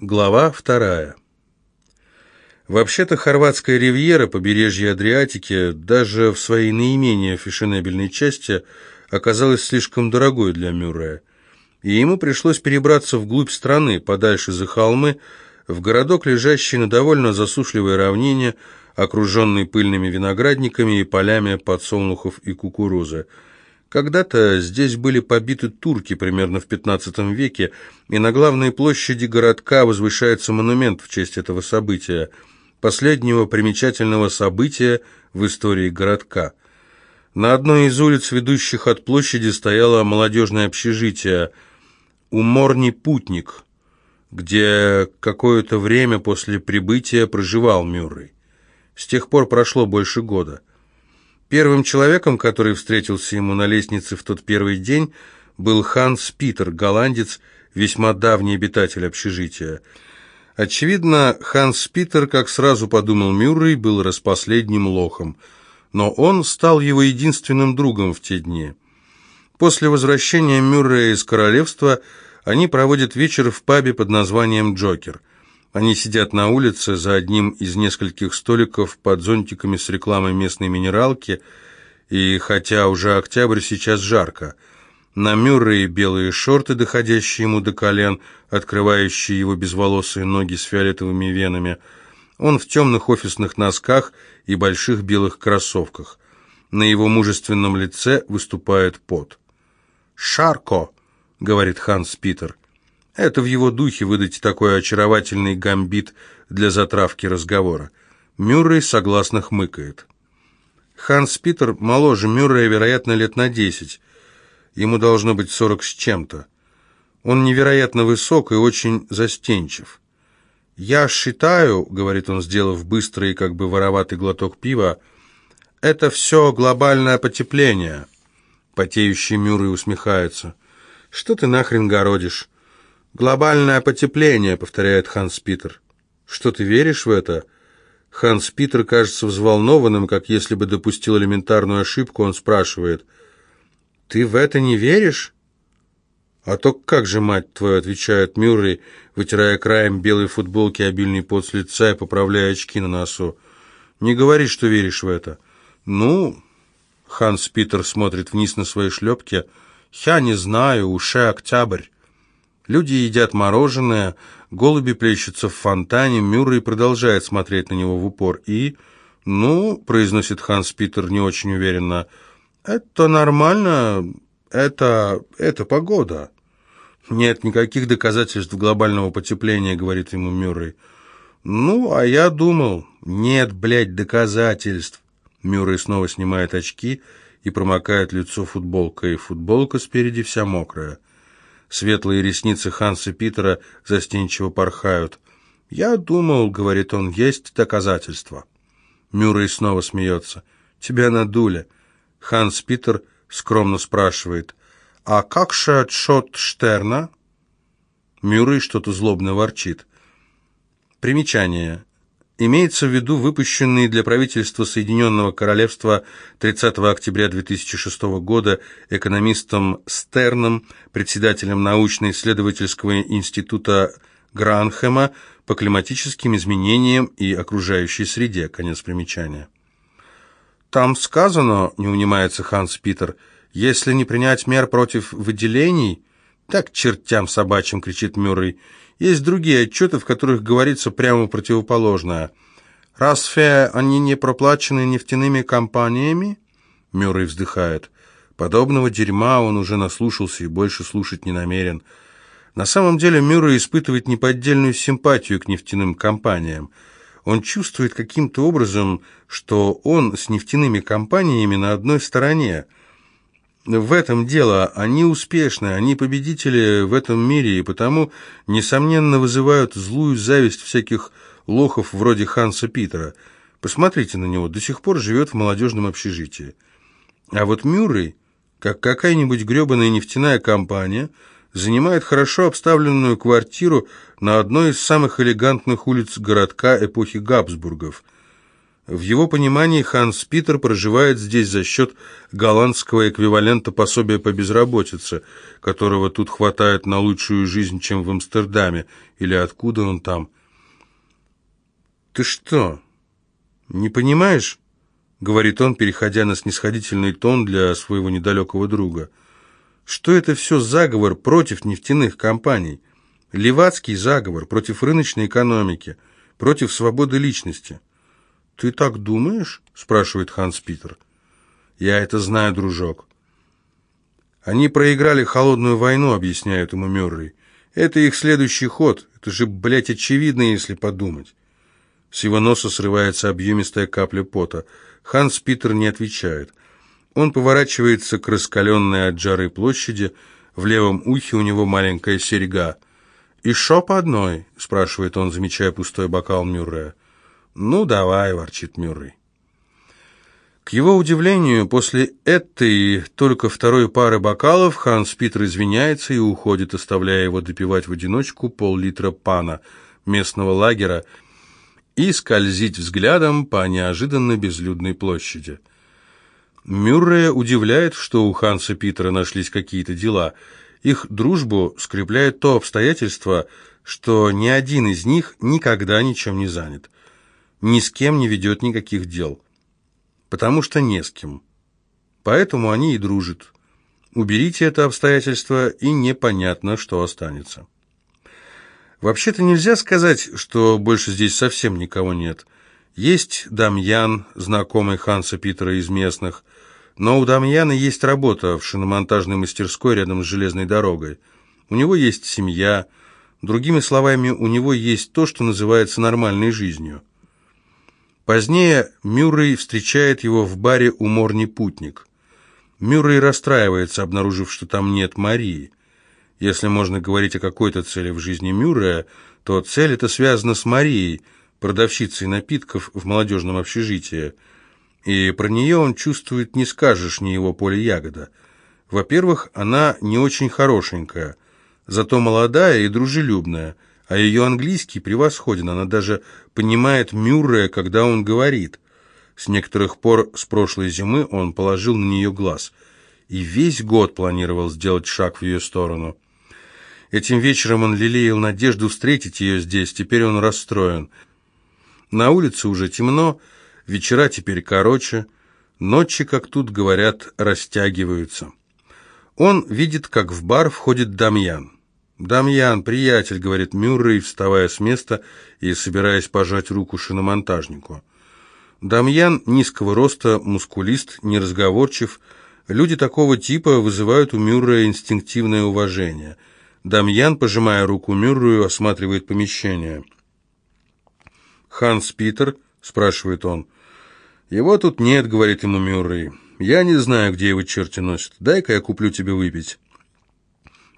Глава вторая. Вообще-то хорватская ривьера, побережье Адриатики, даже в своей наименее фешенебельной части, оказалась слишком дорогой для Мюррея, и ему пришлось перебраться вглубь страны, подальше за холмы, в городок, лежащий на довольно засушливой равнине, окруженный пыльными виноградниками и полями подсолнухов и кукурузы – когда-то здесь были побиты турки примерно в 15 веке, и на главной площади городка возвышается монумент в честь этого события, последнего примечательного события в истории городка. На одной из улиц, ведущих от площади, стояло молодежное общежитие «Уморний путник», где какое-то время после прибытия проживал Мюррей. С тех пор прошло больше года. Первым человеком, который встретился ему на лестнице в тот первый день, был Ханс Питер, голландец, весьма давний обитатель общежития. Очевидно, Ханс Питер, как сразу подумал Мюррей, был распоследним лохом, но он стал его единственным другом в те дни. После возвращения Мюррея из королевства они проводят вечер в пабе под названием «Джокер». Они сидят на улице за одним из нескольких столиков под зонтиками с рекламой местной минералки, и хотя уже октябрь, сейчас жарко. На Мюррее белые шорты, доходящие ему до колен, открывающие его безволосые ноги с фиолетовыми венами. Он в темных офисных носках и больших белых кроссовках. На его мужественном лице выступает пот. «Шарко!» — говорит Ханс Питер. Это в его духе выдать такой очаровательный гамбит для затравки разговора. Мюррей согласно хмыкает. Ханс Питер моложе Мюррея, вероятно, лет на десять. Ему должно быть сорок с чем-то. Он невероятно высок и очень застенчив. «Я считаю», — говорит он, сделав быстрый, как бы вороватый глоток пива, — «это все глобальное потепление». Потеющий Мюррей усмехается. «Что ты нахрен городишь? «Глобальное потепление», — повторяет Ханс Питер. «Что, ты веришь в это?» Ханс Питер кажется взволнованным, как если бы допустил элементарную ошибку. Он спрашивает, «Ты в это не веришь?» «А то как же, мать твою», — отвечает Мюррей, вытирая краем белой футболки обильный пот с лица и поправляя очки на носу. «Не говори, что веришь в это». «Ну...» — Ханс Питер смотрит вниз на свои шлепки. «Я не знаю, уже октябрь». Люди едят мороженое, голуби плещутся в фонтане, Мюррей продолжает смотреть на него в упор и... «Ну», — произносит Ханс Питер не очень уверенно, — «это нормально, это... это погода». «Нет никаких доказательств глобального потепления», — говорит ему Мюррей. «Ну, а я думал...» «Нет, блядь, доказательств». Мюррей снова снимает очки и промокает лицо футболкой. Футболка спереди вся мокрая. Светлые ресницы Ханса Питера застенчиво порхают. «Я думал», — говорит он, — «есть доказательства». Мюррей снова смеется. «Тебя надули». Ханс Питер скромно спрашивает. «А как же отшот Штерна?» Мюррей что-то злобно ворчит. Примечание. Имеется в виду выпущенный для правительства Соединенного Королевства 30 октября 2006 года экономистом Стерном, председателем научно-исследовательского института Гранхэма по климатическим изменениям и окружающей среде. Конец примечания. «Там сказано, — не унимается Ханс Питер, — если не принять мер против выделений...» «Так чертям собачьим!» — кричит Мюррей. Есть другие отчеты, в которых говорится прямо противоположное. Разве они не проплачены нефтяными компаниями? Мюррей вздыхает. Подобного дерьма он уже наслушался и больше слушать не намерен. На самом деле Мюррей испытывает неподдельную симпатию к нефтяным компаниям. Он чувствует каким-то образом, что он с нефтяными компаниями на одной стороне – в этом дело. Они успешны, они победители в этом мире, и потому, несомненно, вызывают злую зависть всяких лохов вроде Ханса Питера. Посмотрите на него, до сих пор живет в молодежном общежитии. А вот Мюррей, как какая-нибудь гребаная нефтяная компания, занимает хорошо обставленную квартиру на одной из самых элегантных улиц городка эпохи Габсбургов. В его понимании Ханс Питер проживает здесь за счет голландского эквивалента пособия по безработице, которого тут хватает на лучшую жизнь, чем в Амстердаме, или откуда он там. «Ты что, не понимаешь?» — говорит он, переходя на снисходительный тон для своего недалекого друга. «Что это все заговор против нефтяных компаний? Левацкий заговор против рыночной экономики, против свободы личности». «Ты так думаешь?» — спрашивает Ханс Питер. «Я это знаю, дружок». «Они проиграли холодную войну», — объясняет ему Мюррей. «Это их следующий ход. Это же, блядь, очевидно, если подумать». С его носа срывается объемистая капля пота. Ханс Питер не отвечает. Он поворачивается к раскаленной от жары площади. В левом ухе у него маленькая серьга. «И шо по одной?» — спрашивает он, замечая пустой бокал Мюррея. «Ну, давай», — ворчит Мюррей. К его удивлению, после этой только второй пары бокалов Ханс Питер извиняется и уходит, оставляя его допивать в одиночку пол-литра пана местного лагера и скользить взглядом по неожиданно безлюдной площади. Мюррея удивляет, что у Ханса Питера нашлись какие-то дела. Их дружбу скрепляет то обстоятельство, что ни один из них никогда ничем не занят ни с кем не ведет никаких дел. Потому что не с кем. Поэтому они и дружат. Уберите это обстоятельство, и непонятно, что останется. Вообще-то нельзя сказать, что больше здесь совсем никого нет. Есть Дамьян, знакомый Ханса Питера из местных, но у Дамьяна есть работа в шиномонтажной мастерской рядом с железной дорогой. У него есть семья, другими словами, у него есть то, что называется нормальной жизнью. Позднее Мюррей встречает его в баре «Уморный путник». Мюррей расстраивается, обнаружив, что там нет Марии. Если можно говорить о какой-то цели в жизни Мюррея, то цель эта связана с Марией, продавщицей напитков в молодежном общежитии. И про нее он чувствует не скажешь ни его поле ягода. Во-первых, она не очень хорошенькая, зато молодая и дружелюбная – а ее английский превосходен, она даже понимает Мюррея, когда он говорит. С некоторых пор с прошлой зимы он положил на нее глаз и весь год планировал сделать шаг в ее сторону. Этим вечером он лелеял надежду встретить ее здесь, теперь он расстроен. На улице уже темно, вечера теперь короче, ночи, как тут говорят, растягиваются. Он видит, как в бар входит Дамьян. «Дамьян, приятель», — говорит Мюррей, вставая с места и собираясь пожать руку шиномонтажнику. Дамьян низкого роста, мускулист, неразговорчив. Люди такого типа вызывают у Мюррея инстинктивное уважение. Дамьян, пожимая руку Мюррею, осматривает помещение. «Ханс Питер?» — спрашивает он. «Его тут нет», — говорит ему Мюррей. «Я не знаю, где его черти носят. Дай-ка я куплю тебе выпить».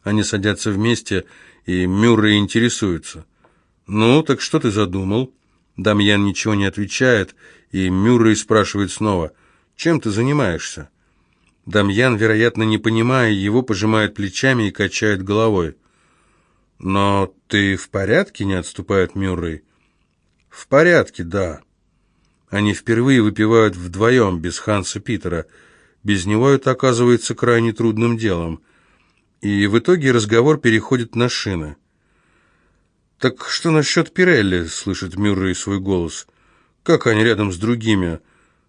Они садятся вместе, и Мюррей интересуется. «Ну, так что ты задумал?» Дамьян ничего не отвечает, и Мюррей спрашивает снова, «Чем ты занимаешься?» Дамьян, вероятно, не понимая его, пожимает плечами и качает головой. «Но ты в порядке?» — не отступает Мюррей. «В порядке, да». Они впервые выпивают вдвоем, без Ханса Питера. Без него это оказывается крайне трудным делом и в итоге разговор переходит на шины. «Так что насчет Пирелли?» — слышит Мюррей свой голос. «Как они рядом с другими?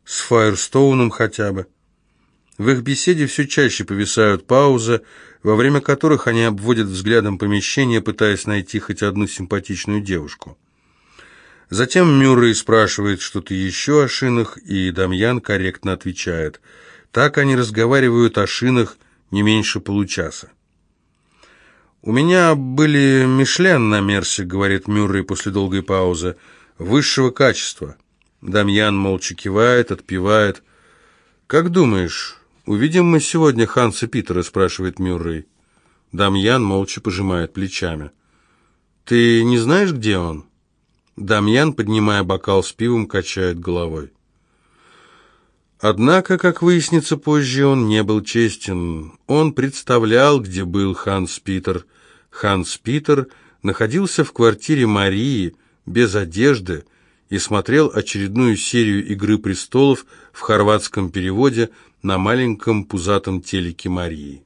С Фаерстоуном хотя бы?» В их беседе все чаще повисают паузы, во время которых они обводят взглядом помещение, пытаясь найти хоть одну симпатичную девушку. Затем Мюррей спрашивает что-то еще о шинах, и Дамьян корректно отвечает. Так они разговаривают о шинах не меньше получаса. «У меня были Мишлен на Мерсе», — говорит Мюррей после долгой паузы, — «высшего качества». Дамьян молча кивает, отпивает. «Как думаешь, увидим мы сегодня Ханса Питера?» — спрашивает Мюррей. Дамьян молча пожимает плечами. «Ты не знаешь, где он?» Дамьян, поднимая бокал с пивом, качает головой. Однако, как выяснится позже, он не был честен. Он представлял, где был Ханс Питер. Ханс Питер находился в квартире Марии, без одежды, и смотрел очередную серию «Игры престолов» в хорватском переводе на маленьком пузатом телеке Марии.